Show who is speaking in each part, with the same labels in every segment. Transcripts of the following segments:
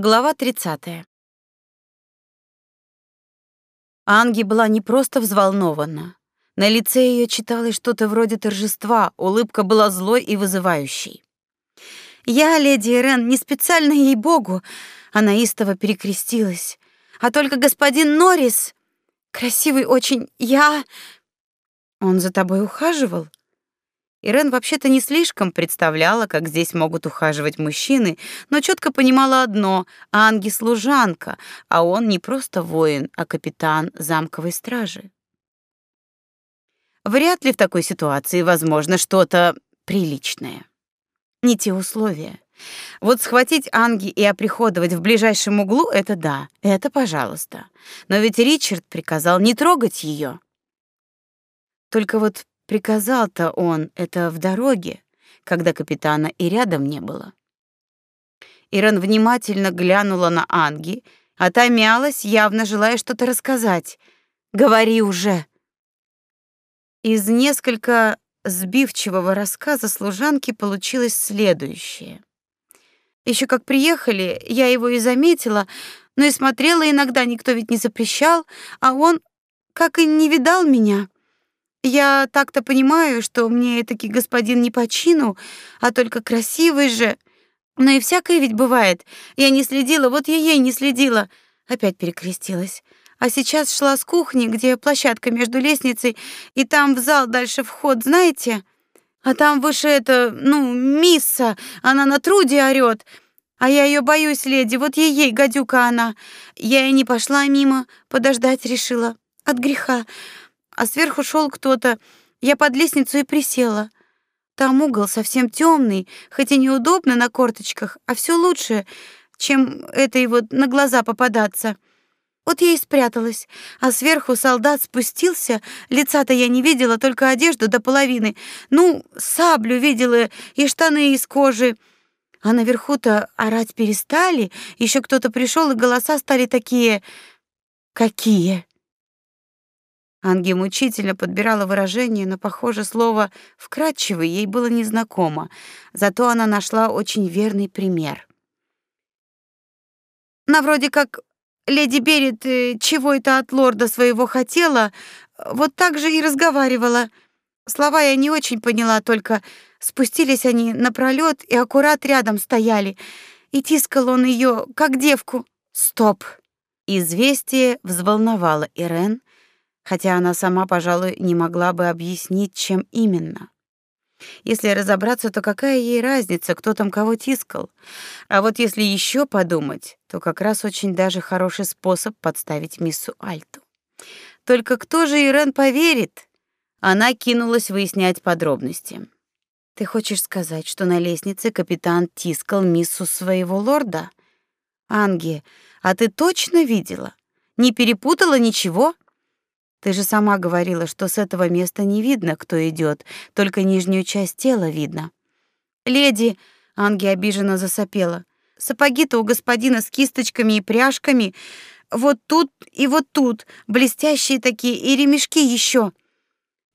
Speaker 1: Глава 30. Анги была не просто взволнована. На лице ее читалось что-то вроде торжества, улыбка была злой и вызывающей. «Я, леди Ирен, не специально ей-богу!» Она истово перекрестилась. «А только господин Норрис, красивый очень, я...» «Он за тобой ухаживал?» Ирен вообще-то не слишком представляла, как здесь могут ухаживать мужчины, но четко понимала одно: Анги служанка, а он не просто воин, а капитан замковой стражи. Вряд ли в такой ситуации возможно что-то приличное. Не те условия. Вот схватить Анги и оприходовать в ближайшем углу это да, это пожалуйста. Но ведь Ричард приказал не трогать ее. Только вот Приказал-то он это в дороге, когда капитана и рядом не было. Иран внимательно глянула на Анги, а та мялась, явно желая что-то рассказать. «Говори уже!» Из несколько сбивчивого рассказа служанки получилось следующее. Еще как приехали, я его и заметила, но и смотрела иногда, никто ведь не запрещал, а он как и не видал меня. Я так-то понимаю, что мне таки господин не по чину, а только красивый же. Но и всякое ведь бывает. Я не следила, вот я ей не следила. Опять перекрестилась. А сейчас шла с кухни, где площадка между лестницей, и там в зал дальше вход, знаете? А там выше это, ну, мисса, она на труде орёт. А я ее боюсь, леди, вот ей-ей, гадюка она. Я и не пошла мимо, подождать решила. От греха а сверху шел кто-то. Я под лестницу и присела. Там угол совсем темный, хоть и неудобно на корточках, а все лучше, чем этой вот на глаза попадаться. Вот я и спряталась, а сверху солдат спустился, лица-то я не видела, только одежду до половины. Ну, саблю видела и штаны из кожи. А наверху-то орать перестали, еще кто-то пришел, и голоса стали такие... Какие? Анги мучительно подбирала выражение, но, похоже, слово «вкрадчивый» ей было незнакомо, зато она нашла очень верный пример. На вроде как леди Берет э, чего это от лорда своего хотела, вот так же и разговаривала. Слова я не очень поняла, только спустились они на пролет и аккурат рядом стояли, и тискал он ее, как девку. Стоп! Известие взволновало Ирен, хотя она сама, пожалуй, не могла бы объяснить, чем именно. Если разобраться, то какая ей разница, кто там кого тискал? А вот если еще подумать, то как раз очень даже хороший способ подставить миссу Альту. Только кто же Ирен поверит? Она кинулась выяснять подробности. Ты хочешь сказать, что на лестнице капитан тискал миссу своего лорда? Анги, а ты точно видела? Не перепутала ничего? Ты же сама говорила, что с этого места не видно, кто идет, только нижнюю часть тела видно. Леди, Анги обиженно засопела. Сапоги-то у господина с кисточками и пряжками, вот тут и вот тут, блестящие такие, и ремешки еще.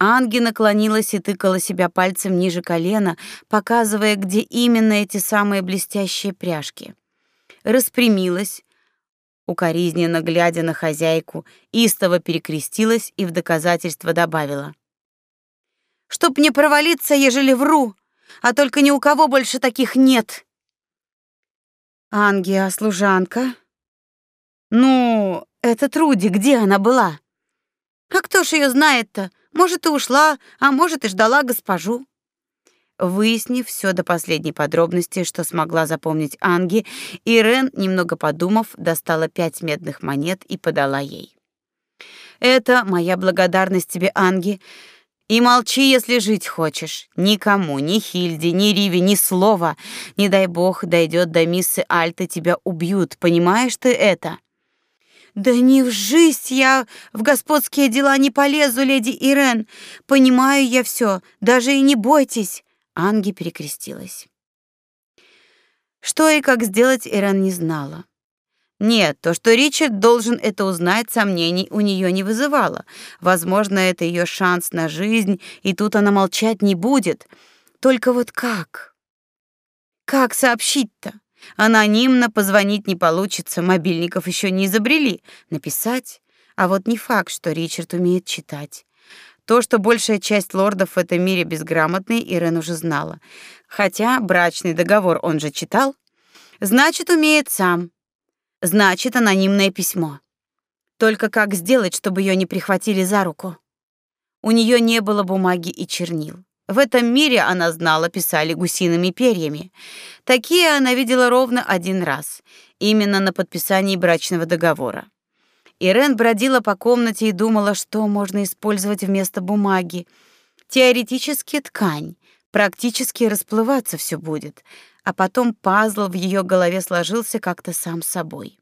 Speaker 1: Анги наклонилась и тыкала себя пальцем ниже колена, показывая, где именно эти самые блестящие пряжки. Распрямилась, укоризненно глядя на хозяйку, истово перекрестилась и в доказательство добавила: "Чтоб не провалиться, ежели вру, а только ни у кого больше таких нет". Ангия, служанка? Ну, это Труди, где она была? А кто ж ее знает-то? Может, и ушла, а может, и ждала госпожу. Выяснив все до последней подробности, что смогла запомнить Анги, Ирен, немного подумав, достала пять медных монет и подала ей. «Это моя благодарность тебе, Анги. И молчи, если жить хочешь. Никому, ни Хильде, ни Риве, ни слова. Не дай бог дойдет до миссы Альты, тебя убьют. Понимаешь ты это?» Да не в жизнь я в господские дела не полезу, леди Ирен. Понимаю я все, даже и не бойтесь. Анги перекрестилась. Что и как сделать, Ирен не знала. Нет, то, что Ричард должен это узнать, сомнений у нее не вызывало. Возможно, это ее шанс на жизнь, и тут она молчать не будет. Только вот как? Как сообщить-то? Анонимно позвонить не получится, мобильников еще не изобрели. Написать? А вот не факт, что Ричард умеет читать. То, что большая часть лордов в этом мире безграмотны, Ирен уже знала. Хотя брачный договор он же читал. Значит, умеет сам. Значит, анонимное письмо. Только как сделать, чтобы ее не прихватили за руку? У нее не было бумаги и чернил. В этом мире она знала, писали гусиными перьями. Такие она видела ровно один раз, именно на подписании брачного договора. Ирен бродила по комнате и думала, что можно использовать вместо бумаги. Теоретически ткань, практически расплываться все будет, а потом пазл в ее голове сложился как-то сам собой.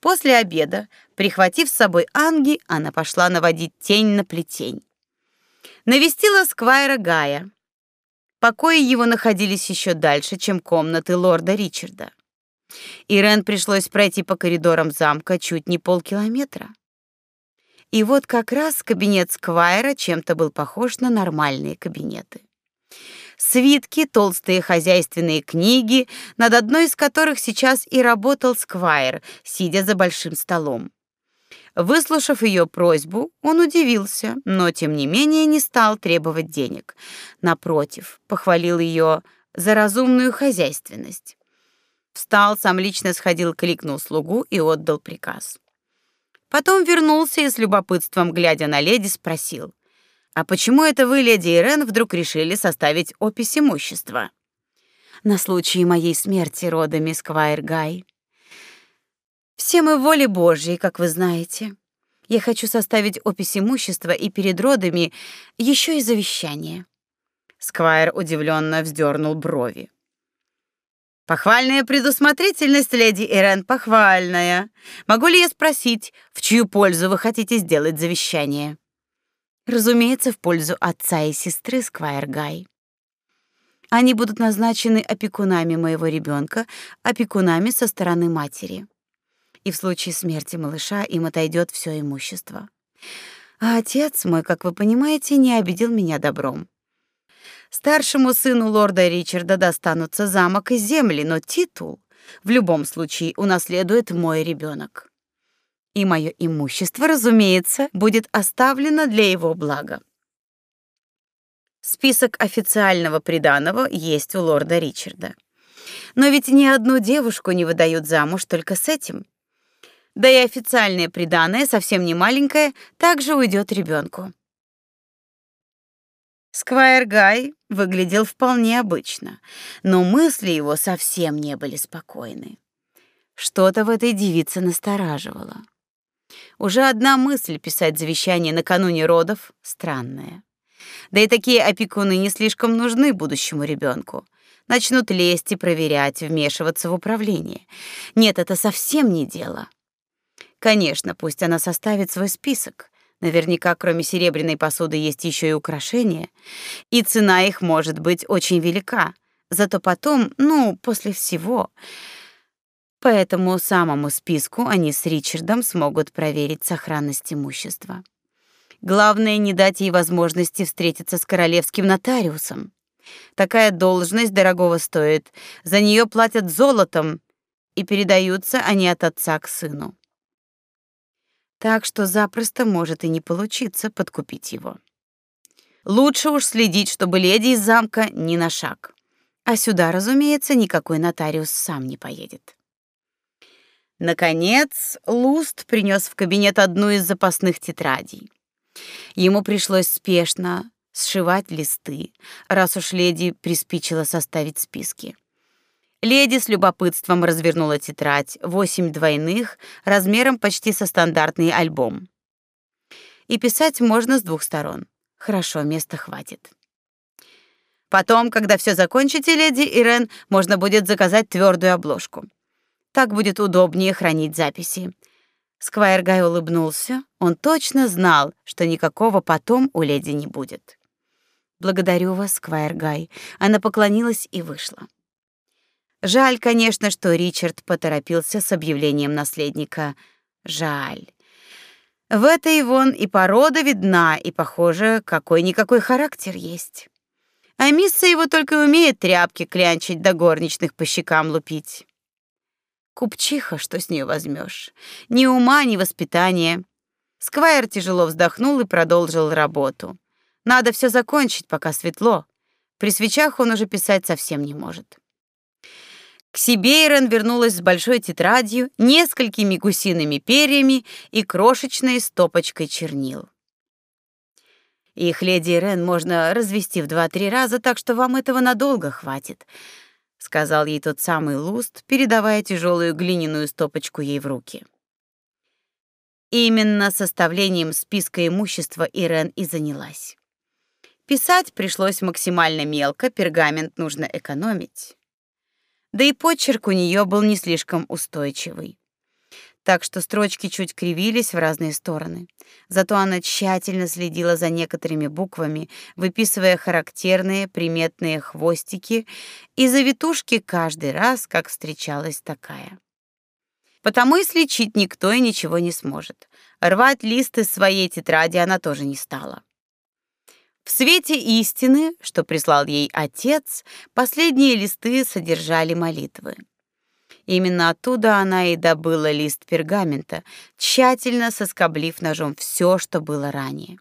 Speaker 1: После обеда, прихватив с собой Анги, она пошла наводить тень на плетень навестила сквайра Гая. Покои его находились еще дальше, чем комнаты лорда Ричарда. Ирен пришлось пройти по коридорам замка чуть не полкилометра. И вот как раз кабинет сквайра чем-то был похож на нормальные кабинеты. Свитки, толстые хозяйственные книги, над одной из которых сейчас и работал сквайр, сидя за большим столом. Выслушав ее просьбу, он удивился, но тем не менее не стал требовать денег. Напротив, похвалил ее за разумную хозяйственность. Встал, сам лично сходил, кликнул слугу и отдал приказ. Потом вернулся и с любопытством, глядя на леди, спросил: "А почему это вы, леди Ирен, вдруг решили составить опись имущества?" "На случай моей смерти родами, Сквайр Гай", все мы воли Божьей, как вы знаете. Я хочу составить опись имущества и перед родами еще и завещание. Сквайр удивленно вздернул брови. Похвальная предусмотрительность, леди Ирен, похвальная. Могу ли я спросить, в чью пользу вы хотите сделать завещание? Разумеется, в пользу отца и сестры Сквайр Гай. Они будут назначены опекунами моего ребенка, опекунами со стороны матери и в случае смерти малыша им отойдет все имущество. А отец мой, как вы понимаете, не обидел меня добром. Старшему сыну лорда Ричарда достанутся замок и земли, но титул в любом случае унаследует мой ребенок. И мое имущество, разумеется, будет оставлено для его блага. Список официального приданого есть у лорда Ричарда. Но ведь ни одну девушку не выдают замуж только с этим. Да и официальное приданое, совсем не маленькое, также уйдет ребенку. Сквайр Гай выглядел вполне обычно, но мысли его совсем не были спокойны. Что-то в этой девице настораживало. Уже одна мысль писать завещание накануне родов странная. Да и такие опекуны не слишком нужны будущему ребенку. Начнут лезть и проверять, вмешиваться в управление. Нет, это совсем не дело. Конечно, пусть она составит свой список. Наверняка, кроме серебряной посуды, есть еще и украшения, и цена их может быть очень велика. Зато потом, ну, после всего, по этому самому списку они с Ричардом смогут проверить сохранность имущества. Главное не дать ей возможности встретиться с королевским нотариусом. Такая должность дорогого стоит. За нее платят золотом, и передаются они от отца к сыну так что запросто может и не получиться подкупить его. Лучше уж следить, чтобы леди из замка ни на шаг. А сюда, разумеется, никакой нотариус сам не поедет. Наконец, Луст принес в кабинет одну из запасных тетрадей. Ему пришлось спешно сшивать листы, раз уж леди приспичило составить списки. Леди с любопытством развернула тетрадь, восемь двойных, размером почти со стандартный альбом. И писать можно с двух сторон. Хорошо, места хватит. Потом, когда все закончите, леди Ирен, можно будет заказать твердую обложку. Так будет удобнее хранить записи. Сквайр Гай улыбнулся. Он точно знал, что никакого потом у леди не будет. Благодарю вас, Сквайр Гай. Она поклонилась и вышла. Жаль, конечно, что Ричард поторопился с объявлением наследника. Жаль. В этой вон и порода видна, и, похоже, какой-никакой характер есть. А мисса его только умеет тряпки клянчить да горничных по щекам лупить. Купчиха, что с нее возьмешь? Ни ума, ни воспитания. Сквайр тяжело вздохнул и продолжил работу. Надо все закончить, пока светло. При свечах он уже писать совсем не может. К себе Ирен вернулась с большой тетрадью, несколькими гусиными перьями и крошечной стопочкой чернил. Их леди Ирен можно развести в два-три раза, так что вам этого надолго хватит, сказал ей тот самый Луст, передавая тяжелую глиняную стопочку ей в руки. Именно составлением списка имущества Ирен и занялась. Писать пришлось максимально мелко, пергамент нужно экономить. Да и почерк у нее был не слишком устойчивый. Так что строчки чуть кривились в разные стороны. Зато она тщательно следила за некоторыми буквами, выписывая характерные приметные хвостики и завитушки каждый раз, как встречалась такая. Потому и слечить никто и ничего не сможет. Рвать листы своей тетради она тоже не стала. В свете истины, что прислал ей отец, последние листы содержали молитвы. Именно оттуда она и добыла лист пергамента, тщательно соскоблив ножом все, что было ранее.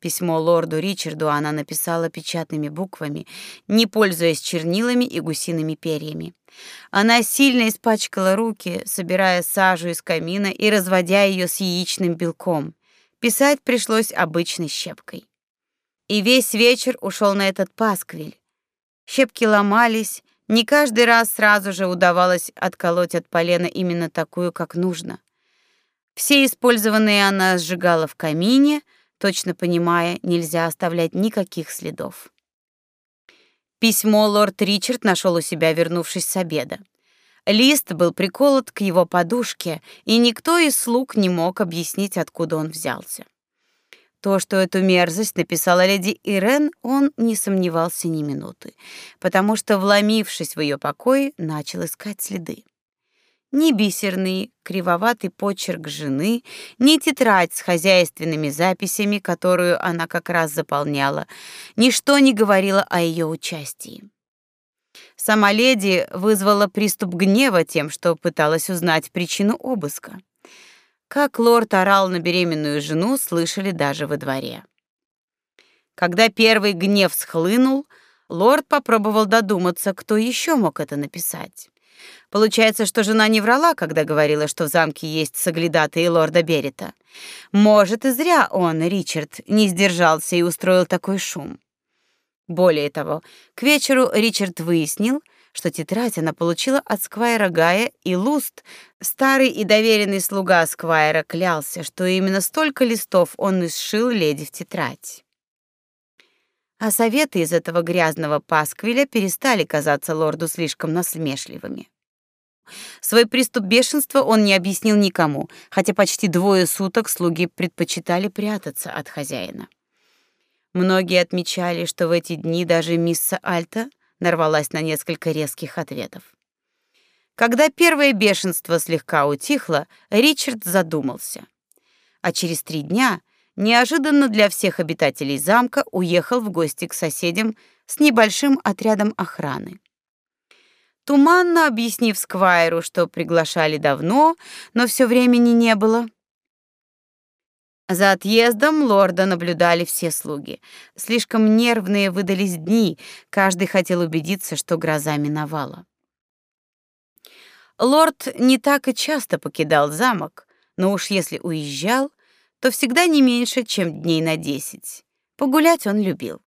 Speaker 1: Письмо лорду Ричарду она написала печатными буквами, не пользуясь чернилами и гусиными перьями. Она сильно испачкала руки, собирая сажу из камина и разводя ее с яичным белком. Писать пришлось обычной щепкой. И весь вечер ушел на этот пасквиль. Щепки ломались, не каждый раз сразу же удавалось отколоть от полена именно такую, как нужно. Все использованные она сжигала в камине, точно понимая, нельзя оставлять никаких следов. Письмо лорд Ричард нашел у себя, вернувшись с обеда. Лист был приколот к его подушке, и никто из слуг не мог объяснить, откуда он взялся. То, что эту мерзость написала леди Ирен, он не сомневался ни минуты, потому что, вломившись в ее покой, начал искать следы. Ни бисерный, кривоватый почерк жены, ни тетрадь с хозяйственными записями, которую она как раз заполняла, ничто не говорило о ее участии. Сама леди вызвала приступ гнева тем, что пыталась узнать причину обыска. Как лорд орал на беременную жену, слышали даже во дворе. Когда первый гнев схлынул, лорд попробовал додуматься, кто еще мог это написать. Получается, что жена не врала, когда говорила, что в замке есть соглядатые лорда Берета. Может, и зря он, Ричард, не сдержался и устроил такой шум. Более того, к вечеру Ричард выяснил, что тетрадь она получила от сквайра Гая, и Луст, старый и доверенный слуга сквайра, клялся, что именно столько листов он и сшил леди в тетрадь. А советы из этого грязного пасквиля перестали казаться лорду слишком насмешливыми. Свой приступ бешенства он не объяснил никому, хотя почти двое суток слуги предпочитали прятаться от хозяина. Многие отмечали, что в эти дни даже мисс Альта нарвалась на несколько резких ответов. Когда первое бешенство слегка утихло, Ричард задумался. А через три дня неожиданно для всех обитателей замка уехал в гости к соседям с небольшим отрядом охраны. Туманно объяснив Сквайру, что приглашали давно, но все времени не было, за отъездом лорда наблюдали все слуги. Слишком нервные выдались дни, каждый хотел убедиться, что гроза миновала. Лорд не так и часто покидал замок, но уж если уезжал, то всегда не меньше, чем дней на десять. Погулять он любил.